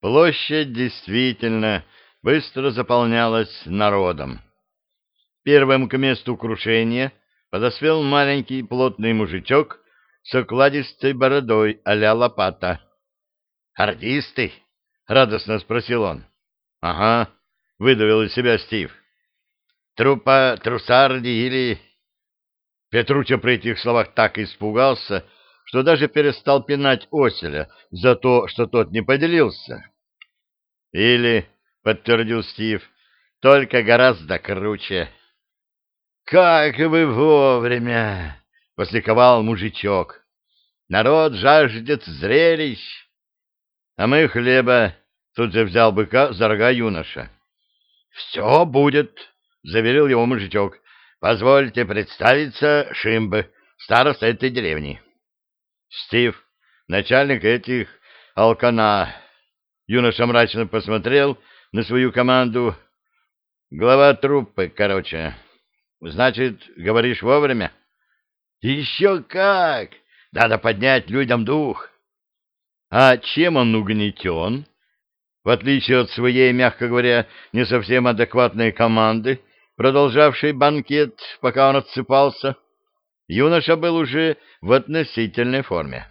Площадь действительно быстро заполнялась народом. Первым к месту крушения подоспел маленький плотный мужичок с окладистой бородой а-ля лопата. «Артисты?» — радостно спросил он. «Ага», — выдавил из себя Стив. «Трупа Трусарди или...» Петруча при этих словах так испугался, что даже перестал пинать оселя за то, что тот не поделился. «Или...» — подтвердил Стив, — «только гораздо круче». «Как вы вовремя!» — посликовал мужичок. «Народ жаждет зрелищ!» «А мы хлеба!» — тут же взял быка за рога юноша. «Все будет!» — заверил его мужичок. «Позвольте представиться Шимбы, староста этой деревни». «Стив, начальник этих алкана». Юноша мрачно посмотрел на свою команду. «Глава труппы, короче». Значит, говоришь вовремя? Еще как! Надо поднять людям дух. А чем он угнетен? В отличие от своей, мягко говоря, не совсем адекватной команды, продолжавшей банкет, пока он отсыпался, юноша был уже в относительной форме.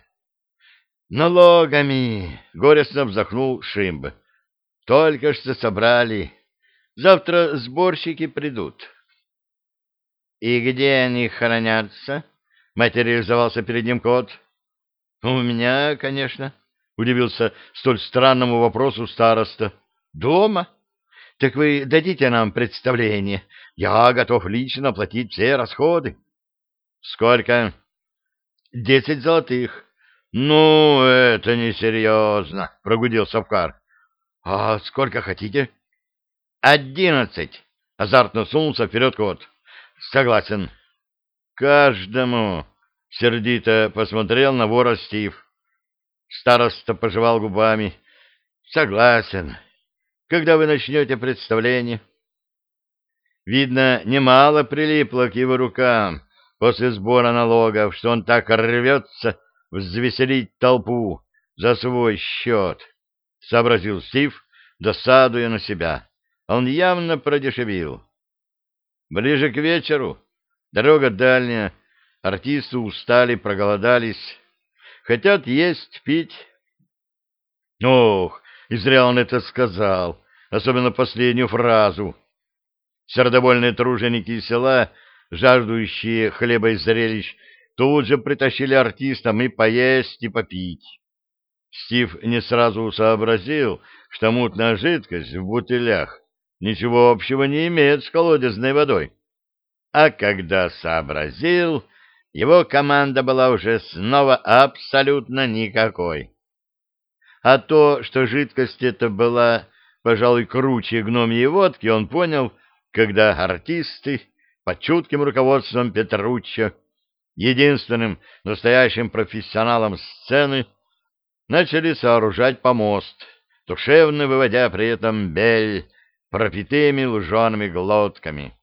«Налогами!» — горестно вздохнул Шимб. «Только что собрали. Завтра сборщики придут». «И где они хранятся?» — материализовался перед ним кот. «У меня, конечно», — удивился столь странному вопросу староста. «Дома? Так вы дадите нам представление. Я готов лично оплатить все расходы». «Сколько?» «Десять золотых». «Ну, это несерьезно», — прогудел Савкар. «А сколько хотите?» «Одиннадцать», — азартно сунулся вперед кот. Согласен. Каждому. Сердито посмотрел на вора Стив. Староста пожевал губами. Согласен. Когда вы начнете представление? Видно, немало прилипло к его рукам после сбора налогов, что он так рвется взвеселить толпу за свой счет, — сообразил Стив, досадуя на себя. Он явно продешевил. Ближе к вечеру. Дорога дальняя. Артисты устали, проголодались. Хотят есть, пить. Ох, и зря он это сказал, особенно последнюю фразу. Сердобольные труженики села, жаждущие хлеба и зрелищ, тут же притащили артистам и поесть, и попить. Стив не сразу сообразил, что мутная жидкость в бутылях ничего общего не имеет с колодезной водой. А когда сообразил, его команда была уже снова абсолютно никакой. А то, что жидкость эта была, пожалуй, круче гномьей водки, он понял, когда артисты под чутким руководством Петручча, единственным настоящим профессионалом сцены, начали сооружать помост, душевно выводя при этом бель пропитыми лужеными глотками.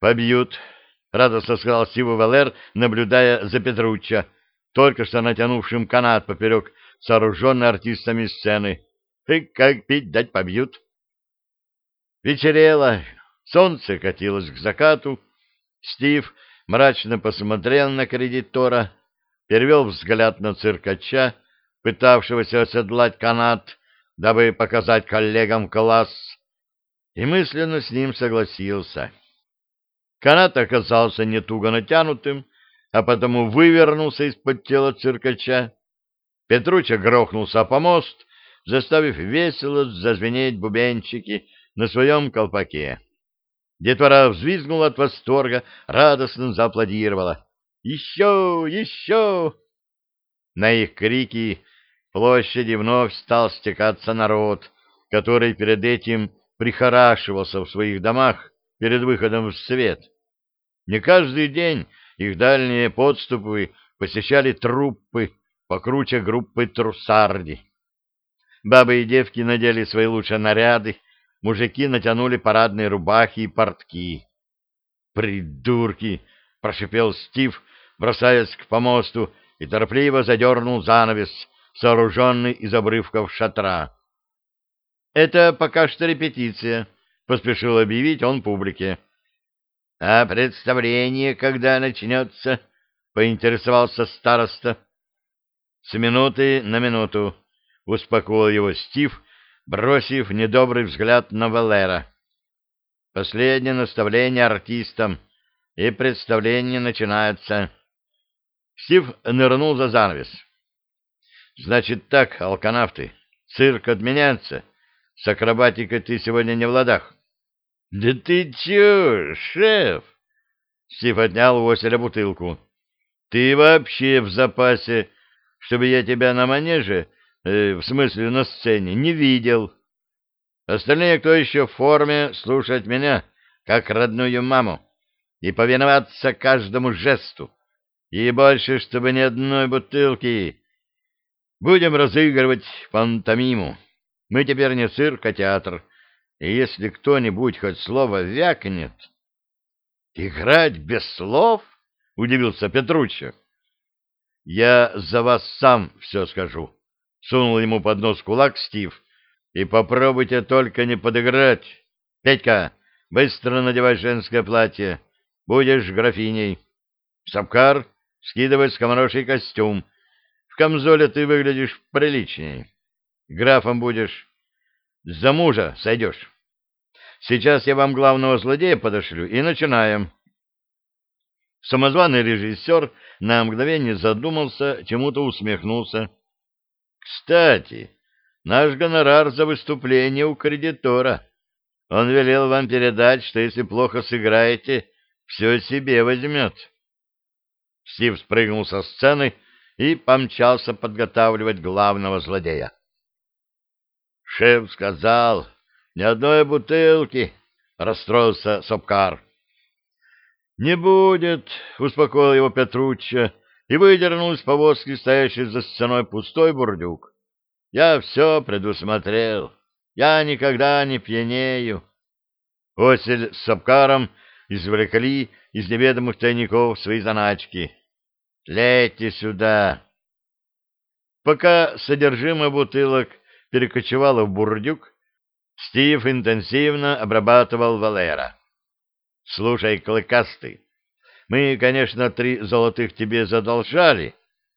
«Побьют», — радостно сказал Стиву Валер, наблюдая за Петручча, только что натянувшим канат поперек сооруженной артистами сцены. «И как пить дать побьют?» Вечерело, солнце катилось к закату. Стив мрачно посмотрел на кредитора, перевел взгляд на циркача, пытавшегося оседлать канат, дабы показать коллегам класс, и мысленно с ним согласился. Канат оказался не туго натянутым, а потому вывернулся из-под тела циркача. Петруча грохнулся по мост, заставив весело зазвенеть бубенчики на своем колпаке. Детвора взвизгнула от восторга, радостно зааплодировала. «Еще! Еще!» На их крики площади вновь стал стекаться народ, который перед этим прихорашивался в своих домах перед выходом в свет. Не каждый день их дальние подступы посещали труппы покруче группы трусарди. Бабы и девки надели свои лучшие наряды, мужики натянули парадные рубахи и портки. «Придурки!» — прошипел Стив, бросаясь к помосту, и торопливо задернул занавес, сооруженный из обрывков шатра. «Это пока что репетиция», — поспешил объявить он публике. «А представление когда начнется?» — поинтересовался староста. «С минуты на минуту», — успокоил его Стив, бросив недобрый взгляд на Валера. «Последнее наставление артистам, и представление начинается». Стив нырнул за занавес. «Значит так, алканавты, цирк отменяется. С акробатикой ты сегодня не в ладах». «Да ты чё, шеф?» Стив отнял у Оселя бутылку. «Ты вообще в запасе, чтобы я тебя на манеже, э, в смысле на сцене, не видел. Остальные, кто еще в форме, слушать меня, как родную маму, и повиноваться каждому жесту. И больше, чтобы ни одной бутылки. Будем разыгрывать пантомиму. Мы теперь не цирк, а театр» и если кто-нибудь хоть слово вякнет... — Играть без слов? — удивился Петруччо. — Я за вас сам все скажу, — сунул ему под нос кулак Стив. — И попробуйте только не подыграть. Петька, быстро надевай женское платье. Будешь графиней. Сапкар, скидывай скомороший костюм. В камзоле ты выглядишь приличнее. Графом будешь. За мужа сойдешь. Сейчас я вам главного злодея подошлю и начинаем. Самозваный режиссер на мгновение задумался, чему-то усмехнулся. Кстати, наш гонорар за выступление у кредитора. Он велел вам передать, что если плохо сыграете, все себе возьмет. Стив спрыгнул со сцены и помчался подготавливать главного злодея. Шеф сказал, ни одной бутылки, расстроился Сопкар. Не будет, успокоил его Петруччо и выдернул из повозки, стоящий за стеной пустой бурдюк. Я все предусмотрел. Я никогда не пьянею. Осель с Сапкаром извлекли из неведомых тайников свои заначки. Лейте сюда. Пока содержимое бутылок перекочевало в бурдюк, Стив интенсивно обрабатывал Валера. — Слушай, Клыкастый, мы, конечно, три золотых тебе задолжали.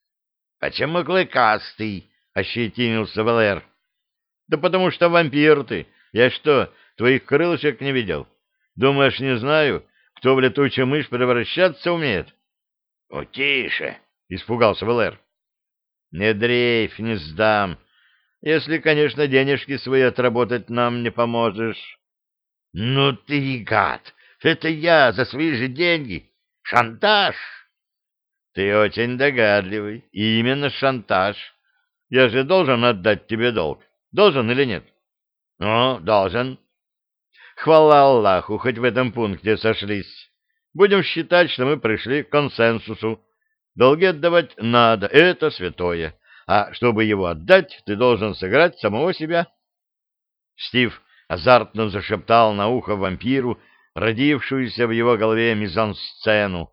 — Почему Клыкастый? — ощетинился Валер. — Да потому что вампир ты. Я что, твоих крылышек не видел? Думаешь, не знаю, кто в летучую мышь превращаться умеет? — О, тише! — испугался Валер. — Не дрейф, не сдам если, конечно, денежки свои отработать нам не поможешь. — Ну ты гад! Это я за свои же деньги! Шантаж! — Ты очень догадливый. Именно шантаж. Я же должен отдать тебе долг. Должен или нет? — Ну, должен. Хвала Аллаху, хоть в этом пункте сошлись. Будем считать, что мы пришли к консенсусу. Долги отдавать надо, это святое а чтобы его отдать, ты должен сыграть самого себя. Стив азартно зашептал на ухо вампиру, родившуюся в его голове мизансцену.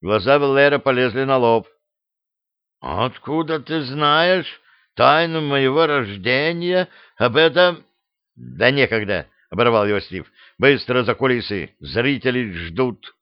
Глаза Веллера полезли на лоб. — Откуда ты знаешь тайну моего рождения? Об этом... — Да некогда, — оборвал его Стив. — Быстро за кулисы, зрители ждут.